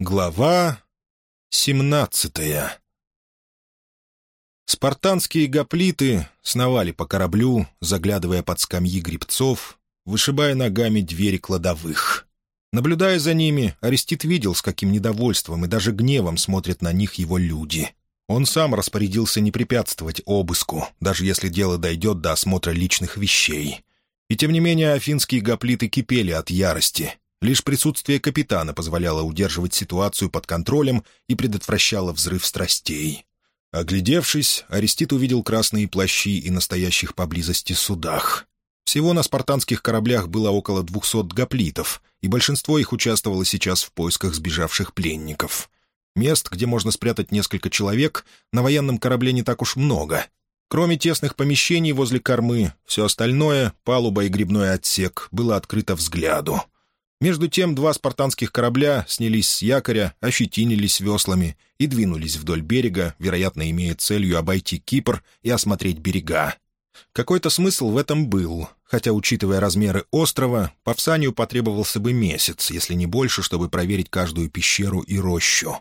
Глава семнадцатая Спартанские гоплиты сновали по кораблю, заглядывая под скамьи грибцов, вышибая ногами двери кладовых. Наблюдая за ними, Арестит видел, с каким недовольством и даже гневом смотрят на них его люди. Он сам распорядился не препятствовать обыску, даже если дело дойдет до осмотра личных вещей. И тем не менее афинские гоплиты кипели от ярости, Лишь присутствие капитана позволяло удерживать ситуацию под контролем и предотвращало взрыв страстей. Оглядевшись, Арестит увидел красные плащи и настоящих поблизости судах. Всего на спартанских кораблях было около двухсот гоплитов, и большинство их участвовало сейчас в поисках сбежавших пленников. Мест, где можно спрятать несколько человек, на военном корабле не так уж много. Кроме тесных помещений возле кормы, все остальное, палуба и грибной отсек, было открыто взгляду — между тем два спартанских корабля снялись с якоря, ощетинились веслами и двинулись вдоль берега, вероятно, имея целью обойти Кипр и осмотреть берега. Какой-то смысл в этом был, хотя, учитывая размеры острова, Павсанию потребовался бы месяц, если не больше, чтобы проверить каждую пещеру и рощу.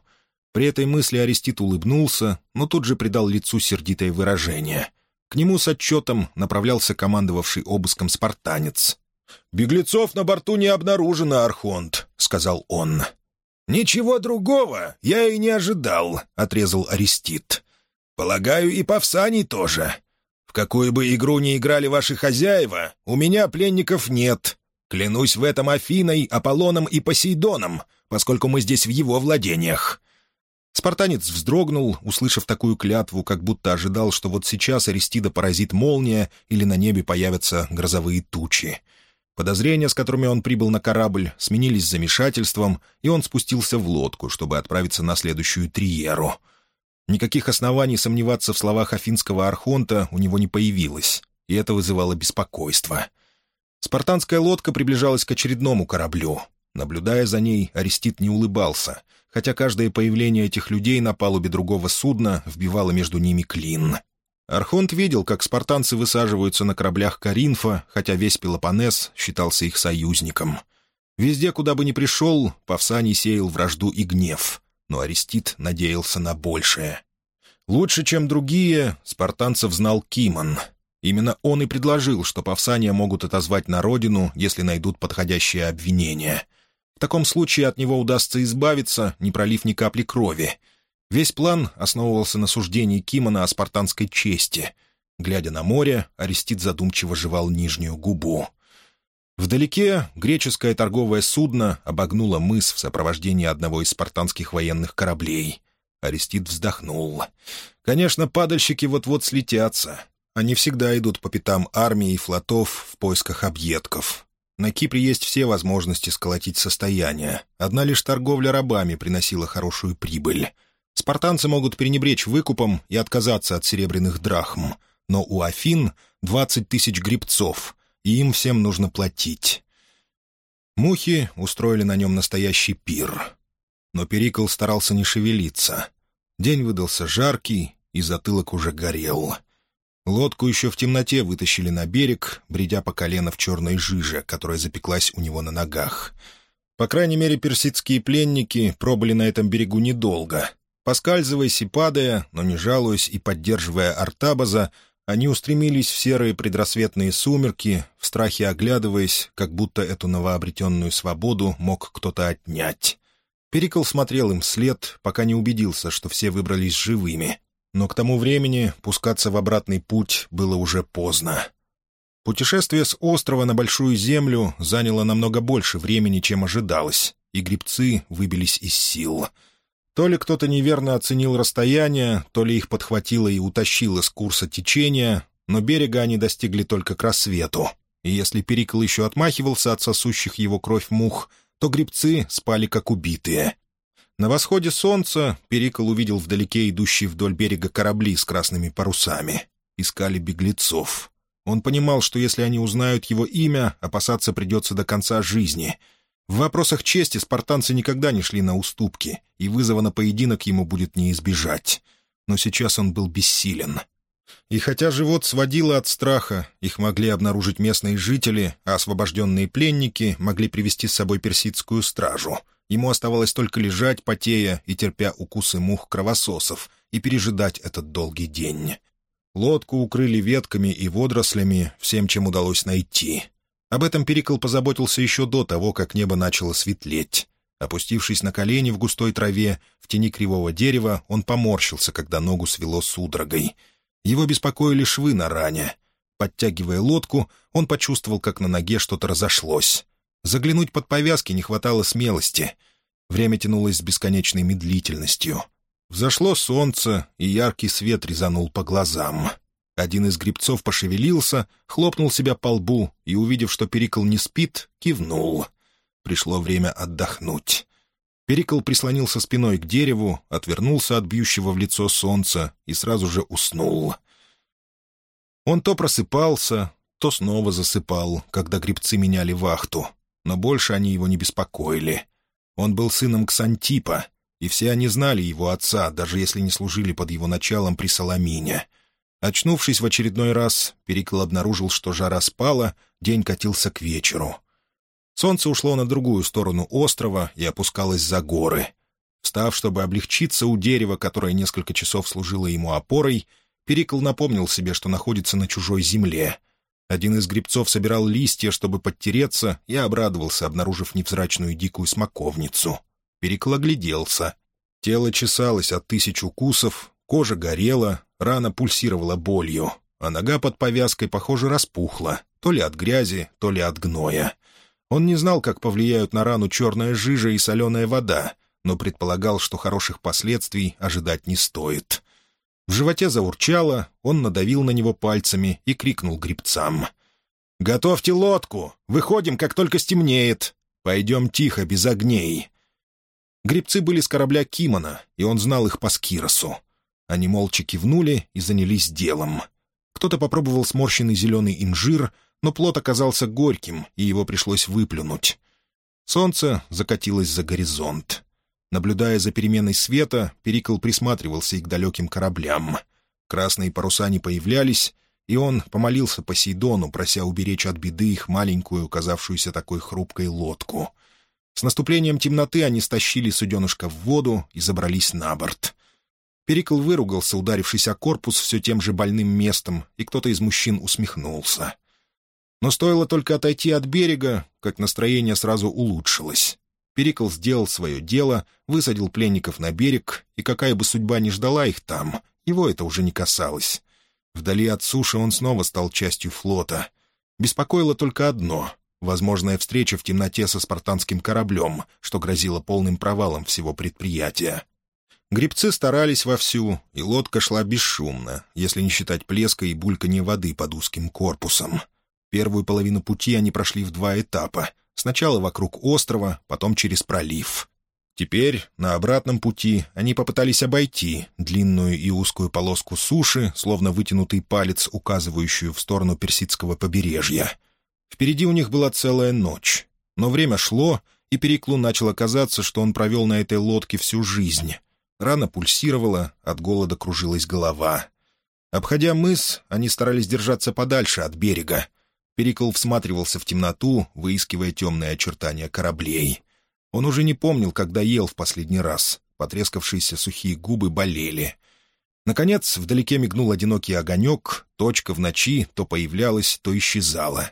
При этой мысли Арестит улыбнулся, но тут же придал лицу сердитое выражение. К нему с отчетом направлялся командовавший обыском спартанец. «Беглецов на борту не обнаружено, Архонт», — сказал он. «Ничего другого я и не ожидал», — отрезал Арестит. «Полагаю, и Павсаний тоже. В какую бы игру ни играли ваши хозяева, у меня пленников нет. Клянусь в этом Афиной, Аполлоном и Посейдоном, поскольку мы здесь в его владениях». Спартанец вздрогнул, услышав такую клятву, как будто ожидал, что вот сейчас Аристида поразит молния или на небе появятся грозовые тучи. Подозрения, с которыми он прибыл на корабль, сменились замешательством, и он спустился в лодку, чтобы отправиться на следующую триеру. Никаких оснований сомневаться в словах афинского архонта у него не появилось, и это вызывало беспокойство. Спартанская лодка приближалась к очередному кораблю. Наблюдая за ней, Арестит не улыбался, хотя каждое появление этих людей на палубе другого судна вбивало между ними клин. Архонт видел, как спартанцы высаживаются на кораблях Каринфа, хотя весь Пелопоннес считался их союзником. Везде, куда бы ни пришел, Павсаний сеял вражду и гнев, но Арестит надеялся на большее. Лучше, чем другие, спартанцев знал Кимон. Именно он и предложил, что Павсания могут отозвать на родину, если найдут подходящее обвинение. В таком случае от него удастся избавиться, не пролив ни капли крови — Весь план основывался на суждении Кимона о спартанской чести. Глядя на море, Арестит задумчиво жевал нижнюю губу. Вдалеке греческое торговое судно обогнуло мыс в сопровождении одного из спартанских военных кораблей. Арестит вздохнул. «Конечно, падальщики вот-вот слетятся. Они всегда идут по пятам армии и флотов в поисках объедков. На Кипре есть все возможности сколотить состояние. Одна лишь торговля рабами приносила хорошую прибыль». Спартанцы могут пренебречь выкупом и отказаться от серебряных драхм, но у Афин двадцать тысяч грибцов, и им всем нужно платить. Мухи устроили на нем настоящий пир. Но Перикл старался не шевелиться. День выдался жаркий, и затылок уже горел. Лодку еще в темноте вытащили на берег, бредя по колено в черной жиже, которая запеклась у него на ногах. По крайней мере, персидские пленники пробыли на этом берегу недолго, Поскальзываясь и падая, но не жалуясь и поддерживая Артабаза, они устремились в серые предрассветные сумерки, в страхе оглядываясь, как будто эту новообретенную свободу мог кто-то отнять. Перикл смотрел им вслед, пока не убедился, что все выбрались живыми. Но к тому времени пускаться в обратный путь было уже поздно. Путешествие с острова на Большую Землю заняло намного больше времени, чем ожидалось, и грибцы выбились из сил — то ли кто-то неверно оценил расстояние, то ли их подхватило и утащило с курса течения, но берега они достигли только к рассвету. И если Перикл еще отмахивался от сосущих его кровь мух, то грибцы спали как убитые. На восходе солнца Перикл увидел вдалеке идущие вдоль берега корабли с красными парусами. Искали беглецов. Он понимал, что если они узнают его имя, опасаться придется до конца жизни — в вопросах чести спартанцы никогда не шли на уступки, и вызова на поединок ему будет не избежать. Но сейчас он был бессилен. И хотя живот сводило от страха, их могли обнаружить местные жители, а освобожденные пленники могли привести с собой персидскую стражу. ему оставалось только лежать, потея и терпя укусы мух-кровососов, и пережидать этот долгий день. Лодку укрыли ветками и водорослями, всем, чем удалось найти. Об этом Перикл позаботился еще до того, как небо начало светлеть. Опустившись на колени в густой траве, в тени кривого дерева, он поморщился, когда ногу свело судорогой. Его беспокоили швы на ране. Подтягивая лодку, он почувствовал, как на ноге что-то разошлось. Заглянуть под повязки не хватало смелости. Время тянулось с бесконечной медлительностью. Взошло солнце, и яркий свет резанул по глазам. Один из грибцов пошевелился, хлопнул себя по лбу и, увидев, что Перикл не спит, кивнул. Пришло время отдохнуть. Перикл прислонился спиной к дереву, отвернулся от бьющего в лицо солнца и сразу же уснул. Он то просыпался, то снова засыпал, когда грибцы меняли вахту, но больше они его не беспокоили. Он был сыном Ксантипа, и все они знали его отца, даже если не служили под его началом при Соломине. Очнувшись в очередной раз, Перикл обнаружил, что жара спала, день катился к вечеру. Солнце ушло на другую сторону острова и опускалось за горы. Встав, чтобы облегчиться у дерева, которое несколько часов служило ему опорой, Перикл напомнил себе, что находится на чужой земле. Один из грибцов собирал листья, чтобы подтереться, и обрадовался, обнаружив невзрачную дикую смоковницу. Перикл огляделся. Тело чесалось от тысяч укусов, кожа горела, рана пульсировала болью, а нога под повязкой, похоже, распухла, то ли от грязи, то ли от гноя. Он не знал, как повлияют на рану черная жижа и соленая вода, но предполагал, что хороших последствий ожидать не стоит. В животе заурчало, он надавил на него пальцами и крикнул грибцам. «Готовьте лодку! Выходим, как только стемнеет! Пойдем тихо, без огней!» Грибцы были с корабля Кимона, и он знал их по скиросу. Они молча кивнули и занялись делом. Кто-то попробовал сморщенный зеленый инжир, но плод оказался горьким, и его пришлось выплюнуть. Солнце закатилось за горизонт. Наблюдая за переменой света, Перикл присматривался и к далеким кораблям. Красные паруса не появлялись, и он помолился Посейдону, прося уберечь от беды их маленькую, казавшуюся такой хрупкой лодку — с наступлением темноты они стащили суденышко в воду и забрались на борт. Перикл выругался, ударившись о корпус все тем же больным местом, и кто-то из мужчин усмехнулся. Но стоило только отойти от берега, как настроение сразу улучшилось. Перикл сделал свое дело, высадил пленников на берег, и какая бы судьба ни ждала их там, его это уже не касалось. Вдали от суши он снова стал частью флота. Беспокоило только одно Возможная встреча в темноте со спартанским кораблем, что грозило полным провалом всего предприятия. Гребцы старались вовсю, и лодка шла бесшумно, если не считать плеска и бульканье воды под узким корпусом. Первую половину пути они прошли в два этапа. Сначала вокруг острова, потом через пролив. Теперь, на обратном пути, они попытались обойти длинную и узкую полоску суши, словно вытянутый палец, указывающую в сторону персидского побережья. Впереди у них была целая ночь. Но время шло, и Переклу начало казаться, что он провел на этой лодке всю жизнь. Рана пульсировала, от голода кружилась голова. Обходя мыс, они старались держаться подальше от берега. Перикл всматривался в темноту, выискивая темные очертания кораблей. Он уже не помнил, когда ел в последний раз. Потрескавшиеся сухие губы болели. Наконец, вдалеке мигнул одинокий огонек, точка в ночи то появлялась, то исчезала.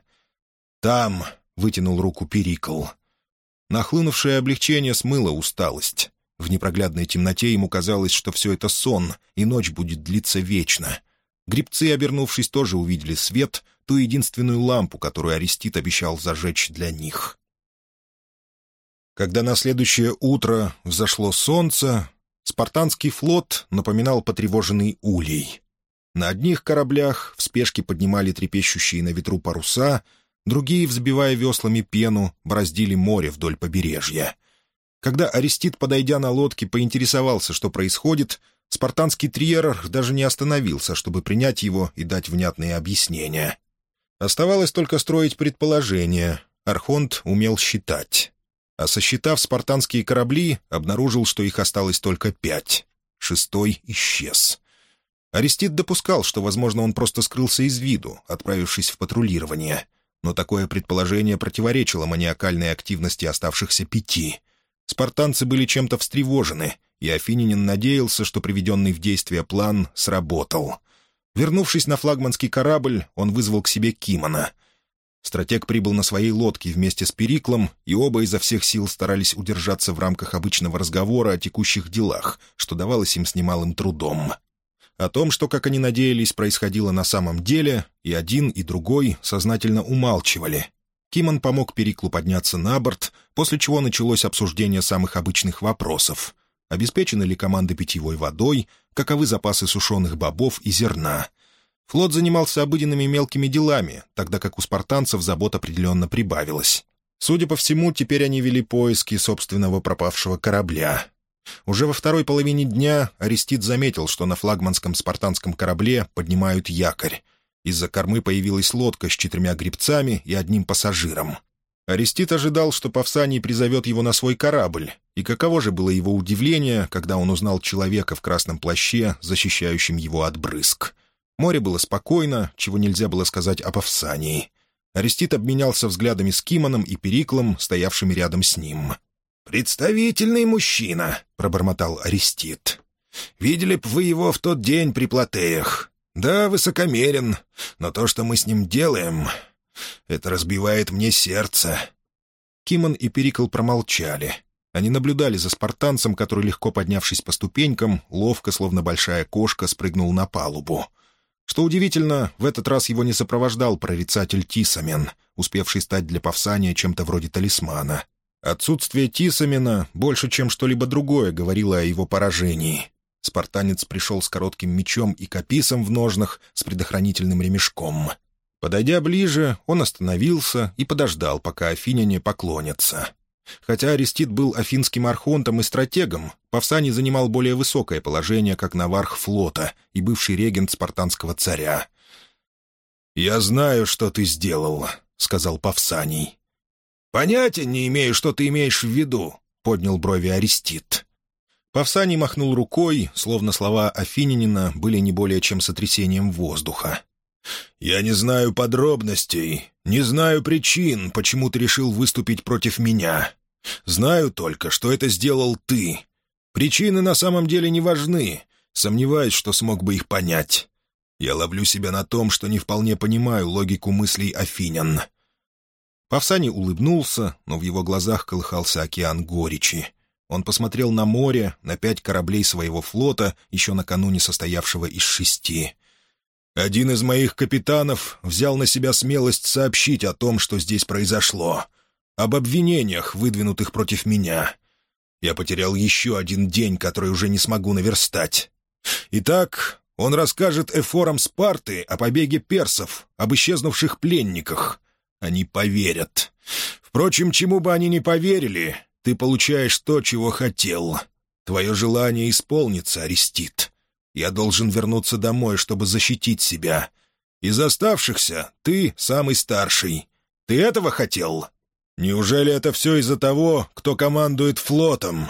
«Там!» — вытянул руку Перикл. Нахлынувшее облегчение смыло усталость. В непроглядной темноте ему казалось, что все это сон, и ночь будет длиться вечно. Грибцы, обернувшись, тоже увидели свет, ту единственную лампу, которую Арестит обещал зажечь для них. Когда на следующее утро взошло солнце, спартанский флот напоминал потревоженный улей. На одних кораблях в спешке поднимали трепещущие на ветру паруса — Другие, взбивая веслами пену, бороздили море вдоль побережья. Когда Арестит, подойдя на лодке, поинтересовался, что происходит, спартанский триерарх даже не остановился, чтобы принять его и дать внятные объяснения. Оставалось только строить предположения. Архонт умел считать. А сосчитав спартанские корабли, обнаружил, что их осталось только пять. Шестой исчез. Арестит допускал, что, возможно, он просто скрылся из виду, отправившись в патрулирование но такое предположение противоречило маниакальной активности оставшихся пяти. Спартанцы были чем-то встревожены, и Афининин надеялся, что приведенный в действие план сработал. Вернувшись на флагманский корабль, он вызвал к себе Кимона. Стратег прибыл на своей лодке вместе с Периклом, и оба изо всех сил старались удержаться в рамках обычного разговора о текущих делах, что давалось им с немалым трудом. О том, что, как они надеялись, происходило на самом деле, и один, и другой сознательно умалчивали. Кимон помог Периклу подняться на борт, после чего началось обсуждение самых обычных вопросов. Обеспечены ли команды питьевой водой, каковы запасы сушеных бобов и зерна. Флот занимался обыденными мелкими делами, тогда как у спартанцев забот определенно прибавилось. Судя по всему, теперь они вели поиски собственного пропавшего корабля. Уже во второй половине дня Арестит заметил, что на флагманском спартанском корабле поднимают якорь. Из-за кормы появилась лодка с четырьмя гребцами и одним пассажиром. Арестит ожидал, что Павсаний призовет его на свой корабль, и каково же было его удивление, когда он узнал человека в красном плаще, защищающем его от брызг. Море было спокойно, чего нельзя было сказать о Павсании. Арестит обменялся взглядами с Кимоном и Периклом, стоявшими рядом с ним. «Представительный мужчина», — пробормотал Арестит. «Видели б вы его в тот день при Платеях. Да, высокомерен, но то, что мы с ним делаем, это разбивает мне сердце». Кимон и Перикл промолчали. Они наблюдали за спартанцем, который, легко поднявшись по ступенькам, ловко, словно большая кошка, спрыгнул на палубу. Что удивительно, в этот раз его не сопровождал прорицатель Тисамен, успевший стать для Павсания чем-то вроде талисмана. Отсутствие Тисамена больше, чем что-либо другое, говорило о его поражении. Спартанец пришел с коротким мечом и каписом в ножнах с предохранительным ремешком. Подойдя ближе, он остановился и подождал, пока афиняне поклонятся. Хотя Арестит был афинским архонтом и стратегом, Павсаний занимал более высокое положение как наварх флота и бывший регент спартанского царя. «Я знаю, что ты сделал», — сказал Павсаний. «Понятия не имею, что ты имеешь в виду», — поднял брови Арестит. Павсаний махнул рукой, словно слова Афининина были не более чем сотрясением воздуха. «Я не знаю подробностей, не знаю причин, почему ты решил выступить против меня. Знаю только, что это сделал ты. Причины на самом деле не важны, сомневаюсь, что смог бы их понять. Я ловлю себя на том, что не вполне понимаю логику мыслей Афинян». Павсаний улыбнулся, но в его глазах колыхался океан горечи. Он посмотрел на море, на пять кораблей своего флота, еще накануне состоявшего из шести. «Один из моих капитанов взял на себя смелость сообщить о том, что здесь произошло, об обвинениях, выдвинутых против меня. Я потерял еще один день, который уже не смогу наверстать. Итак, он расскажет эфорам Спарты о побеге персов, об исчезнувших пленниках. Они поверят. Впрочем, чему бы они ни поверили, ты получаешь то, чего хотел. Твое желание исполнится, Арестит. Я должен вернуться домой, чтобы защитить себя. Из оставшихся ты самый старший. Ты этого хотел? Неужели это все из-за того, кто командует флотом?»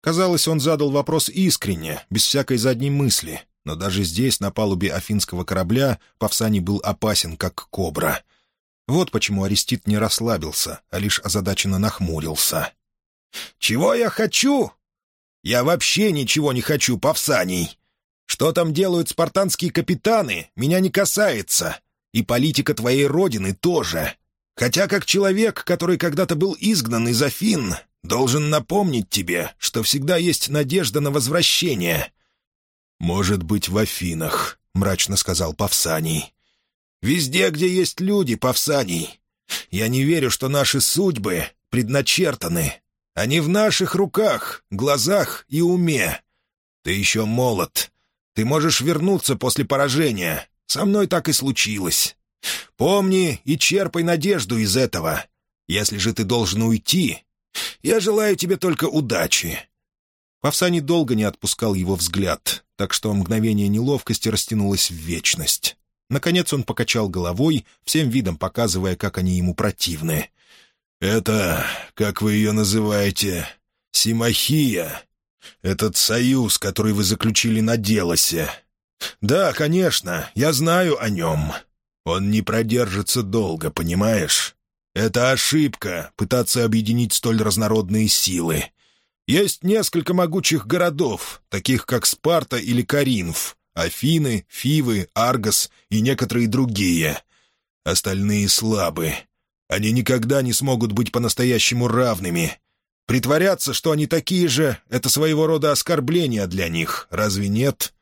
Казалось, он задал вопрос искренне, без всякой задней мысли, но даже здесь, на палубе афинского корабля, Павсаний был опасен, как кобра. Вот почему Арестит не расслабился, а лишь озадаченно нахмурился. «Чего я хочу? Я вообще ничего не хочу, Павсаний. Что там делают спартанские капитаны, меня не касается. И политика твоей родины тоже. Хотя как человек, который когда-то был изгнан из Афин, должен напомнить тебе, что всегда есть надежда на возвращение». «Может быть, в Афинах», — мрачно сказал Павсаний. «Везде, где есть люди, Павсаний. Я не верю, что наши судьбы предначертаны. Они в наших руках, глазах и уме. Ты еще молод. Ты можешь вернуться после поражения. Со мной так и случилось. Помни и черпай надежду из этого. Если же ты должен уйти, я желаю тебе только удачи». Павсаний долго не отпускал его взгляд, так что мгновение неловкости растянулось в вечность. Наконец он покачал головой, всем видом показывая, как они ему противны. «Это, как вы ее называете, Симахия. Этот союз, который вы заключили на Делосе. Да, конечно, я знаю о нем. Он не продержится долго, понимаешь? Это ошибка — пытаться объединить столь разнородные силы. Есть несколько могучих городов, таких как Спарта или Каринф, Афины, Фивы, Аргос и некоторые другие. Остальные слабы. Они никогда не смогут быть по-настоящему равными. Притворяться, что они такие же, — это своего рода оскорбление для них, разве нет?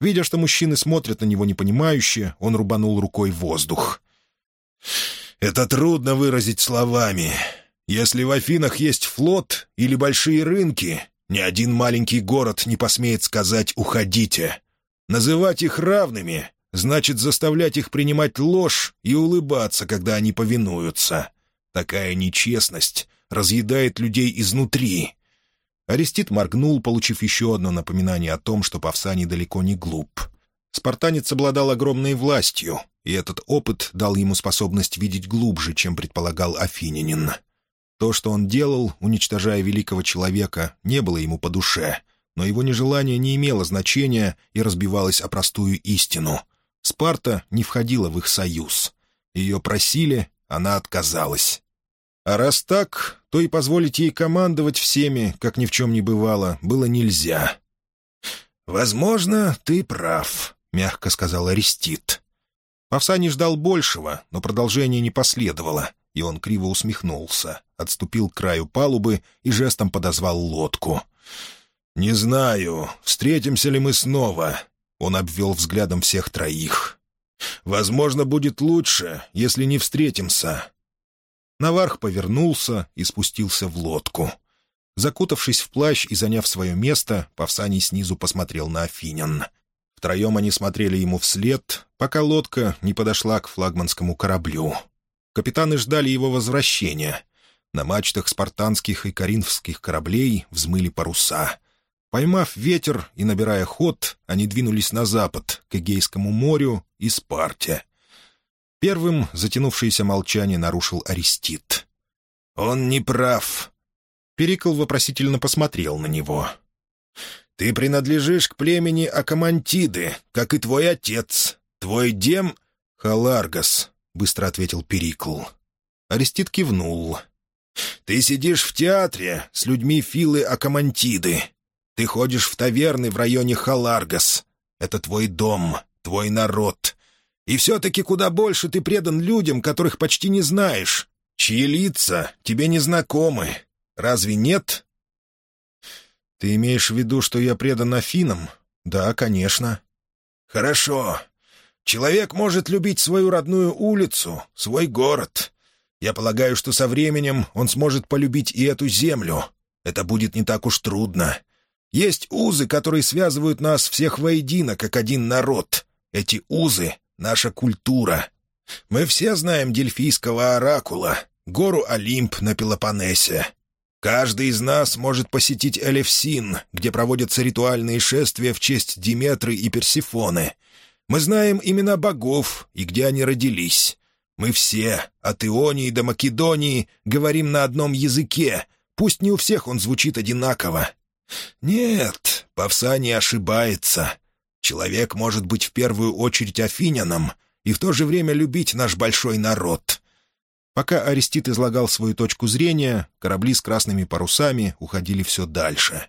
Видя, что мужчины смотрят на него непонимающе, он рубанул рукой воздух. «Это трудно выразить словами. Если в Афинах есть флот или большие рынки, ни один маленький город не посмеет сказать «уходите». Называть их равными значит заставлять их принимать ложь и улыбаться, когда они повинуются. Такая нечестность разъедает людей изнутри. Арестит моргнул, получив еще одно напоминание о том, что Павсаний далеко не глуп. Спартанец обладал огромной властью, и этот опыт дал ему способность видеть глубже, чем предполагал Афининин. То, что он делал, уничтожая великого человека, не было ему по душе, но его нежелание не имело значения и разбивалось о простую истину. Спарта не входила в их союз. Ее просили, она отказалась. А раз так, то и позволить ей командовать всеми, как ни в чем не бывало, было нельзя. «Возможно, ты прав», — мягко сказал Арестит. Павсаний ждал большего, но продолжение не последовало, и он криво усмехнулся, отступил к краю палубы и жестом подозвал лодку. «Не знаю, встретимся ли мы снова», — он обвел взглядом всех троих. «Возможно, будет лучше, если не встретимся». Наварх повернулся и спустился в лодку. Закутавшись в плащ и заняв свое место, Павсаний снизу посмотрел на Афинян. Втроем они смотрели ему вслед, пока лодка не подошла к флагманскому кораблю. Капитаны ждали его возвращения. На мачтах спартанских и коринфских кораблей взмыли паруса. Поймав ветер и набирая ход, они двинулись на запад, к Эгейскому морю и Спарте. Первым затянувшееся молчание нарушил Арестит. «Он не прав». Перикл вопросительно посмотрел на него. «Ты принадлежишь к племени Акамантиды, как и твой отец. Твой дем — Халаргас», — быстро ответил Перикл. Арестит кивнул. «Ты сидишь в театре с людьми Филы Акамантиды. Ты ходишь в таверны в районе Халаргас. Это твой дом, твой народ. И все-таки куда больше ты предан людям, которых почти не знаешь, чьи лица тебе не знакомы. Разве нет?» «Ты имеешь в виду, что я предан Афинам?» «Да, конечно». «Хорошо. Человек может любить свою родную улицу, свой город. Я полагаю, что со временем он сможет полюбить и эту землю. Это будет не так уж трудно. Есть узы, которые связывают нас всех воедино, как один народ. Эти узы — наша культура. Мы все знаем дельфийского оракула, гору Олимп на Пелопоннесе. Каждый из нас может посетить Элевсин, где проводятся ритуальные шествия в честь Диметры и Персифоны. Мы знаем имена богов и где они родились. Мы все, от Ионии до Македонии, говорим на одном языке, пусть не у всех он звучит одинаково. Нет, Павсаний ошибается. Человек может быть в первую очередь афиняном и в то же время любить наш большой народ. Пока Арестит излагал свою точку зрения, корабли с красными парусами уходили все дальше.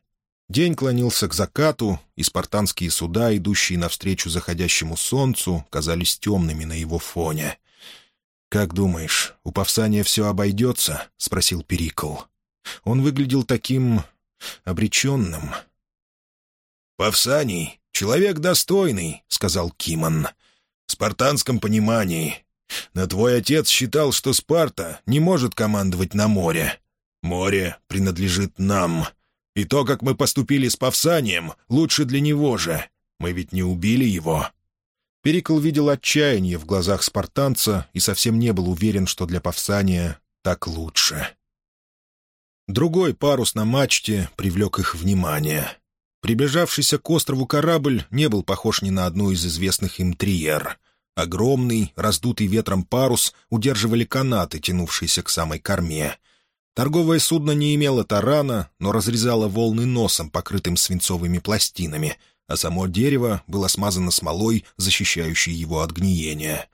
День клонился к закату, и спартанские суда, идущие навстречу заходящему солнцу, казались темными на его фоне. «Как думаешь, у Павсания все обойдется?» — спросил Перикл. Он выглядел таким обреченным. «Павсаний — человек достойный», — сказал Кимон. «В спартанском понимании. Но твой отец считал, что Спарта не может командовать на море. Море принадлежит нам. И то, как мы поступили с Павсанием, лучше для него же. Мы ведь не убили его». Перикл видел отчаяние в глазах спартанца и совсем не был уверен, что для Павсания так лучше. Другой парус на мачте привлек их внимание. Приближавшийся к острову корабль не был похож ни на одну из известных им триер. Огромный, раздутый ветром парус удерживали канаты, тянувшиеся к самой корме. Торговое судно не имело тарана, но разрезало волны носом, покрытым свинцовыми пластинами, а само дерево было смазано смолой, защищающей его от гниения.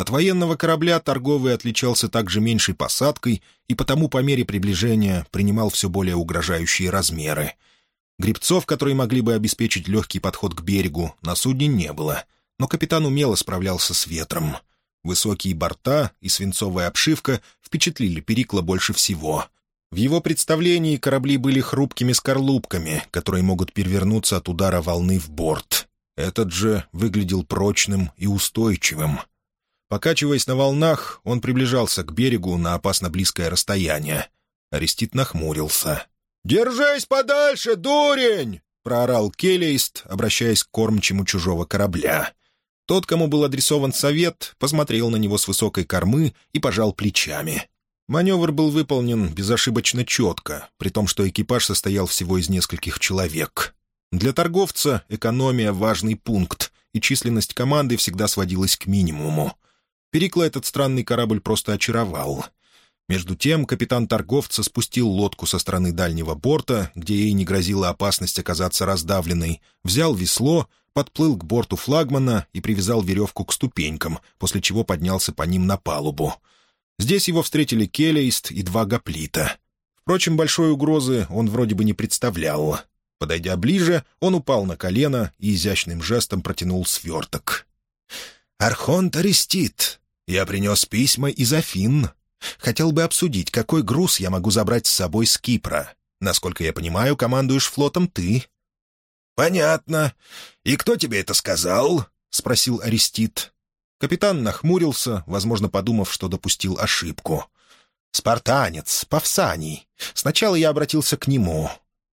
От военного корабля торговый отличался также меньшей посадкой и потому по мере приближения принимал все более угрожающие размеры. Грибцов, которые могли бы обеспечить легкий подход к берегу, на судне не было, но капитан умело справлялся с ветром. Высокие борта и свинцовая обшивка впечатлили Перикла больше всего. В его представлении корабли были хрупкими скорлупками, которые могут перевернуться от удара волны в борт. Этот же выглядел прочным и устойчивым. Покачиваясь на волнах, он приближался к берегу на опасно близкое расстояние. Арестит нахмурился. «Держись подальше, дурень!» — проорал Келлист, обращаясь к кормчему чужого корабля. Тот, кому был адресован совет, посмотрел на него с высокой кормы и пожал плечами. Маневр был выполнен безошибочно четко, при том, что экипаж состоял всего из нескольких человек. Для торговца экономия — важный пункт, и численность команды всегда сводилась к минимуму. Перикла этот странный корабль просто очаровал. Между тем капитан торговца спустил лодку со стороны дальнего борта, где ей не грозила опасность оказаться раздавленной, взял весло, подплыл к борту флагмана и привязал веревку к ступенькам, после чего поднялся по ним на палубу. Здесь его встретили Келлист и два гоплита. Впрочем, большой угрозы он вроде бы не представлял. Подойдя ближе, он упал на колено и изящным жестом протянул сверток. «Архонт Арестит, я принес письма из Афин. Хотел бы обсудить, какой груз я могу забрать с собой с Кипра. Насколько я понимаю, командуешь флотом ты». «Понятно. И кто тебе это сказал?» — спросил Арестит. Капитан нахмурился, возможно, подумав, что допустил ошибку. «Спартанец, Павсаний. Сначала я обратился к нему».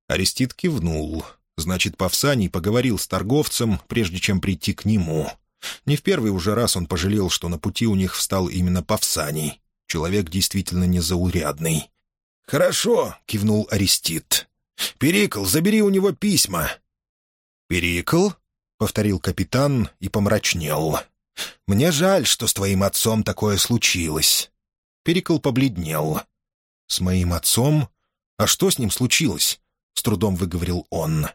Арестит кивнул. Значит, Павсаний поговорил с торговцем, прежде чем прийти к нему. Не в первый уже раз он пожалел, что на пути у них встал именно Павсаний. Человек действительно незаурядный. «Хорошо», — кивнул Арестит. «Перикл, забери у него письма». «Перикл?» — повторил капитан и помрачнел. «Мне жаль, что с твоим отцом такое случилось». Перикл побледнел. «С моим отцом? А что с ним случилось?» — с трудом выговорил он.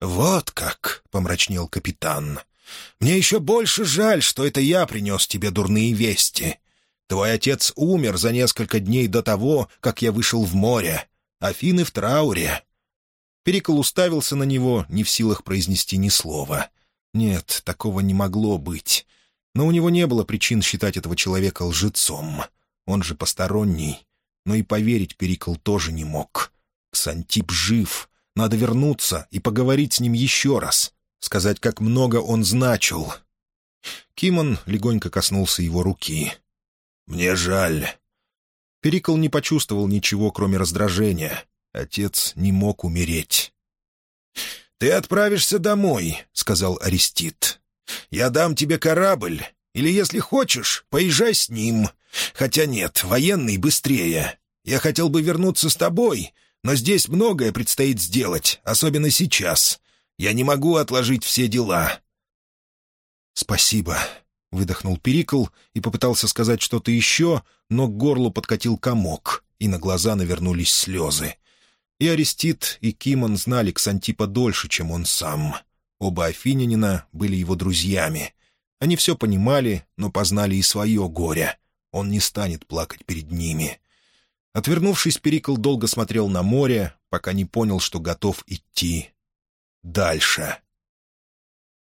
«Вот как!» — помрачнел капитан. Мне еще больше жаль, что это я принес тебе дурные вести. Твой отец умер за несколько дней до того, как я вышел в море. Афины в трауре». Перикол уставился на него, не в силах произнести ни слова. Нет, такого не могло быть. Но у него не было причин считать этого человека лжецом. Он же посторонний. Но и поверить Перикол тоже не мог. Ксантип жив. Надо вернуться и поговорить с ним еще раз сказать, как много он значил. Кимон легонько коснулся его руки. «Мне жаль». Перикл не почувствовал ничего, кроме раздражения. Отец не мог умереть. «Ты отправишься домой», — сказал Арестит. «Я дам тебе корабль, или, если хочешь, поезжай с ним. Хотя нет, военный быстрее. Я хотел бы вернуться с тобой, но здесь многое предстоит сделать, особенно сейчас. Я не могу отложить все дела». «Спасибо», — выдохнул Перикл и попытался сказать что-то еще, но к горлу подкатил комок, и на глаза навернулись слезы. И Арестит, и Кимон знали Ксантипа дольше, чем он сам. Оба афинянина были его друзьями. Они все понимали, но познали и свое горе. Он не станет плакать перед ними. Отвернувшись, Перикл долго смотрел на море, пока не понял, что готов идти дальше.